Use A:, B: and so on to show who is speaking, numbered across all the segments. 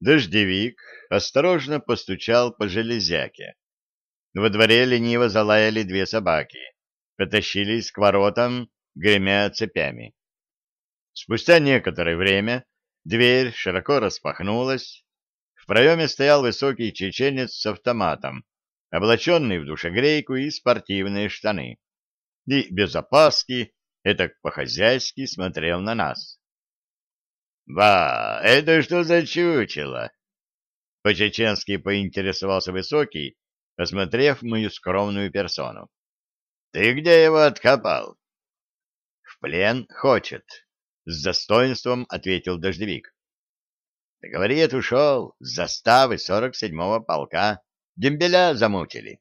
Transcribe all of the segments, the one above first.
A: Дождевик осторожно постучал по железяке. Во дворе лениво залаяли две собаки, потащились к воротам, гремя цепями. Спустя некоторое время дверь широко распахнулась. В проеме стоял высокий чеченец с автоматом, облаченный в душегрейку и спортивные штаны. И без опаски, это по-хозяйски смотрел на нас. «Ба, это что за чучело?» По-чеченски поинтересовался Высокий, осмотрев мою скромную персону. «Ты где его откопал?» «В плен хочет», — с достоинством ответил дождевик. «Говорит, ушел с заставы сорок седьмого полка. Дембеля замучили».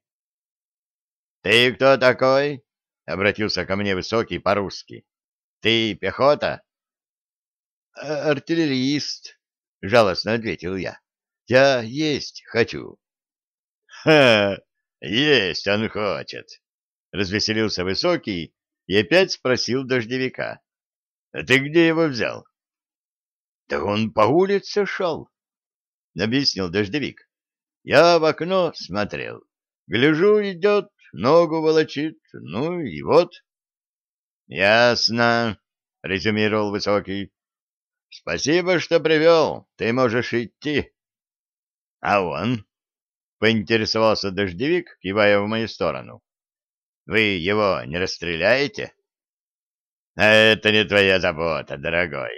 A: «Ты кто такой?» — обратился ко мне Высокий по-русски. «Ты пехота?»
B: Э, артиллерист, — жалостно ответил я. — Я есть хочу.
A: — Ха! Есть он хочет! — развеселился Высокий и опять спросил дождевика. — ты где его взял?
B: — Да он по улице шел, — объяснил дождевик. Я в окно смотрел. Гляжу, идет, ногу волочит, ну и вот.
A: — Ясно, — резюмировал Высокий. — Спасибо, что привел. Ты можешь идти. — А он? — поинтересовался дождевик, кивая в мою сторону. — Вы его не расстреляете? — А это не твоя забота, дорогой.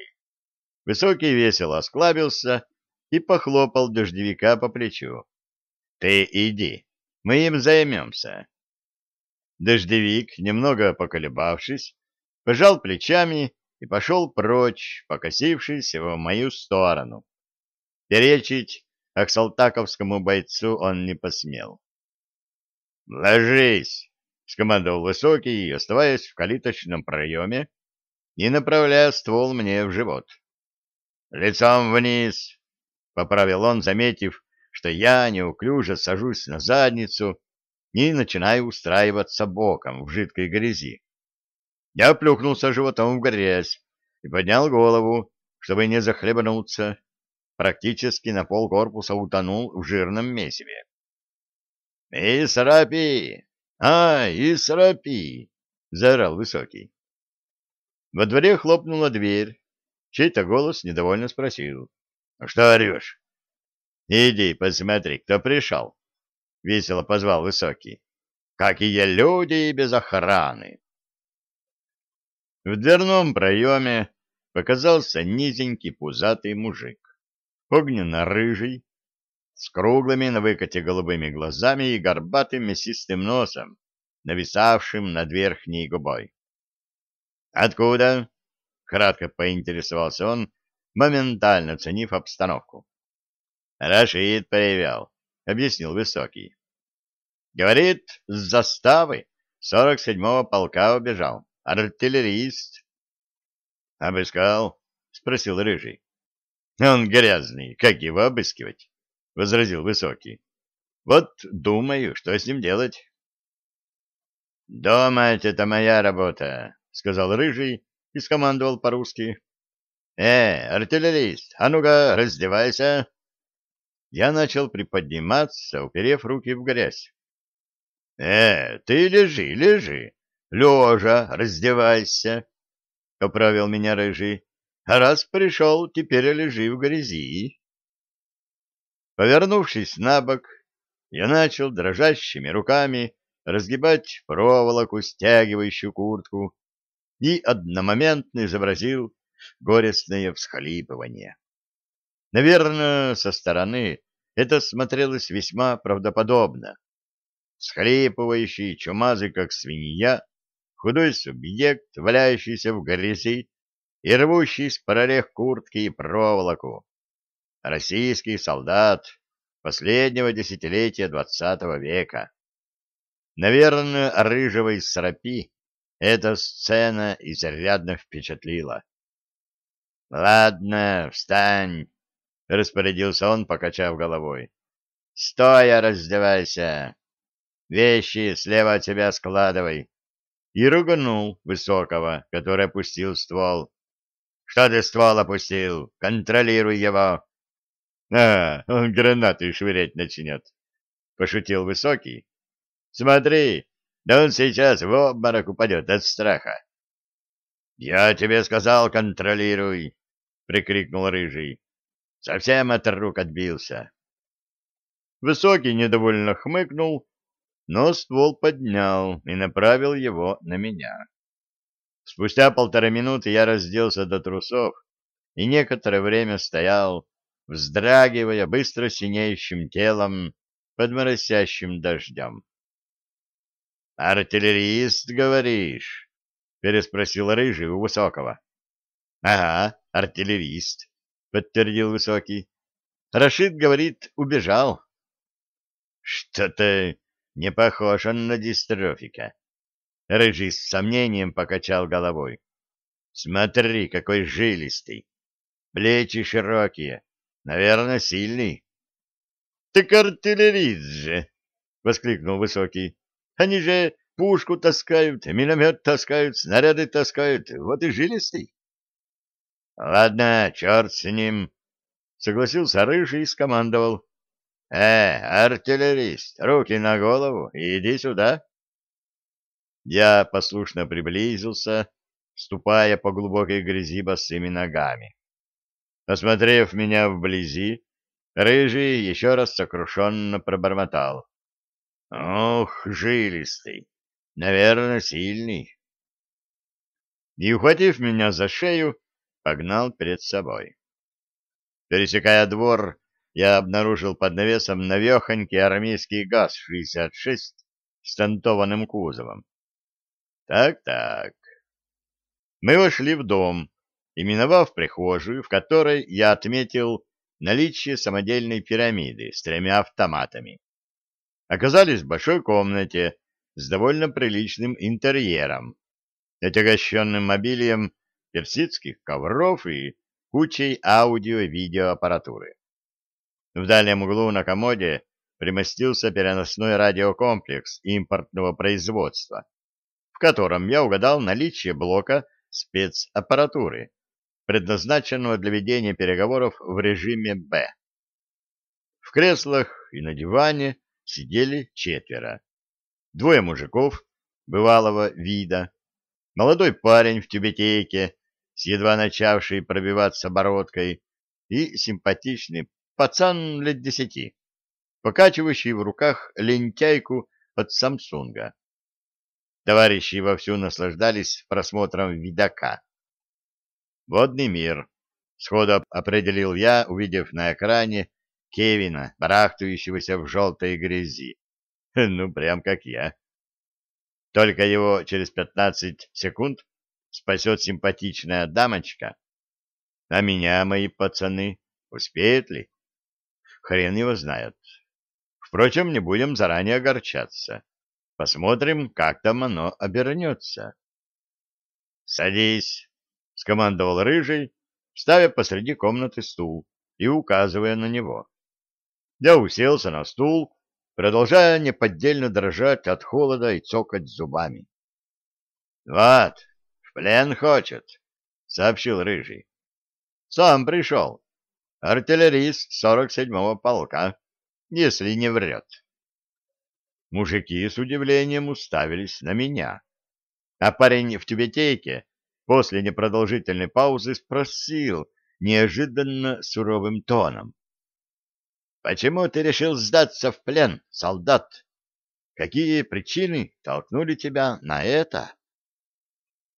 A: Высокий весело осклабился и похлопал дождевика по плечу. — Ты иди, мы им займемся. Дождевик, немного поколебавшись, пожал плечами и пошел прочь, покосившись в мою сторону. Перечить аксалтаковскому бойцу он не посмел. «Ложись!» — скомандовал Высокий, оставаясь в калиточном проеме и направляя ствол мне в живот. «Лицом вниз!» — поправил он, заметив, что я неуклюже сажусь на задницу и начинаю устраиваться боком в жидкой грязи. Я плюхнулся животом в грязь и поднял голову, чтобы не захлебнуться. Практически на пол корпуса утонул в жирном месиве. «Исрапи! А, Исрапи!» — заорал Высокий. Во дворе хлопнула дверь. Чей-то голос недовольно спросил. «Ну «Что орешь?» «Иди, посмотри, кто пришел!» — весело позвал Высокий. «Какие люди без охраны!» В дверном проеме показался низенький пузатый мужик, огненно-рыжий, с круглыми на выкате голубыми глазами и горбатым мясистым носом, нависавшим над верхней губой. «Откуда?» — кратко поинтересовался он, моментально оценив обстановку. «Рашид привел», — объяснил Высокий. «Говорит, с заставы сорок седьмого полка убежал. Артиллерист. — Обыскал? — спросил Рыжий. — Он грязный, как его обыскивать? — возразил Высокий. — Вот думаю, что с ним делать. — Думать — это моя работа, — сказал Рыжий и скомандовал по-русски. — Э, артиллерист, а ну-ка, раздевайся. Я начал приподниматься, уперев руки в грязь. — Э, ты лежи, лежи, Лежа, раздевайся, — поправил меня рыжий. — А раз пришел, теперь лежи в грязи. Повернувшись на бок, я начал дрожащими руками разгибать проволоку, стягивающую куртку, и одномоментно изобразил горестное всхлипывание. Наверное, со стороны это смотрелось весьма правдоподобно. Всхлипывающий, чумазый, как свинья, худой субъект, валяющийся в грязи и рвущий с прорех куртки и проволоку. Российский солдат последнего десятилетия двадцатого века. Наверное, рыжего срапи эта сцена изрядно впечатлила. — Ладно, встань, — распорядился он, покачав головой. — Стоя раздевайся. Вещи слева от тебя складывай и руганул Высокого, который опустил ствол. — Что ты ствол опустил? Контролируй его. — А, он гранаты швырять начнет, — пошутил Высокий. — Смотри, да он сейчас в обморок упадет от страха. — Я тебе сказал, контролируй, — прикрикнул Рыжий. — Совсем от рук отбился. Высокий недовольно хмыкнул, но ствол поднял и направил его на меня. Спустя полтора минуты я разделся до трусов и некоторое время стоял, вздрагивая быстро синеющим телом под моросящим дождем. — Артиллерист, говоришь? — переспросил Рыжий у Высокого. — Ага, артиллерист, — подтвердил Высокий. — Рашид, говорит, убежал. — Что-то не похож он на дистрофика. Рыжий с сомнением покачал головой. Смотри, какой жилистый. Плечи широкие. Наверное, сильный. — Так артиллерист же! — воскликнул Высокий. — Они же пушку таскают, миномет таскают, снаряды таскают. Вот и жилистый. — Ладно, черт с ним, — согласился Рыжий и скомандовал. «Э, артиллерист, руки на голову и иди сюда!» Я послушно приблизился, ступая по глубокой грязи босыми ногами. Осмотрев меня вблизи, Рыжий еще раз сокрушенно пробормотал. «Ох, жилистый! Наверное, сильный!» И, ухватив меня за шею, погнал перед собой. Пересекая двор, я обнаружил под навесом навехонький армейский ГАЗ-66 с тантованным кузовом. Так-так. Мы вошли в дом, именовав прихожую, в которой я отметил наличие самодельной пирамиды с тремя автоматами. Оказались в большой комнате с довольно приличным интерьером, отягощенным мобилием персидских ковров и кучей аудио-видеоаппаратуры. В дальнем углу на комоде примостился переносной радиокомплекс импортного производства, в котором я угадал наличие блока спецаппаратуры, предназначенного для ведения переговоров в режиме «Б». В креслах и на диване сидели четверо. Двое мужиков бывалого вида, молодой парень в тюбетейке с едва начавшей пробиваться бородкой и симпатичный пацан лет десяти, покачивающий в руках лентяйку от Самсунга. Товарищи вовсю наслаждались просмотром видака. «Водный мир», — сходу определил я, увидев на экране Кевина, барахтающегося в желтой грязи. Ну, прям как я. Только его через пятнадцать секунд спасет симпатичная дамочка. А меня, мои пацаны, успеют ли? Хрен его знает. Впрочем, не будем заранее огорчаться. Посмотрим, как там оно обернется. — Садись, — скомандовал Рыжий, ставя посреди комнаты стул и указывая на него. Я уселся на стул, продолжая неподдельно дрожать от холода и цокать зубами. — Вот, в плен хочет, — сообщил Рыжий. — Сам пришел артиллерист сорок седьмого полка, если не врет. Мужики с удивлением уставились на меня. А парень в тюбетейке после непродолжительной паузы спросил неожиданно суровым тоном. — Почему ты решил сдаться в плен, солдат? Какие причины толкнули тебя на это?